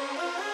Bye.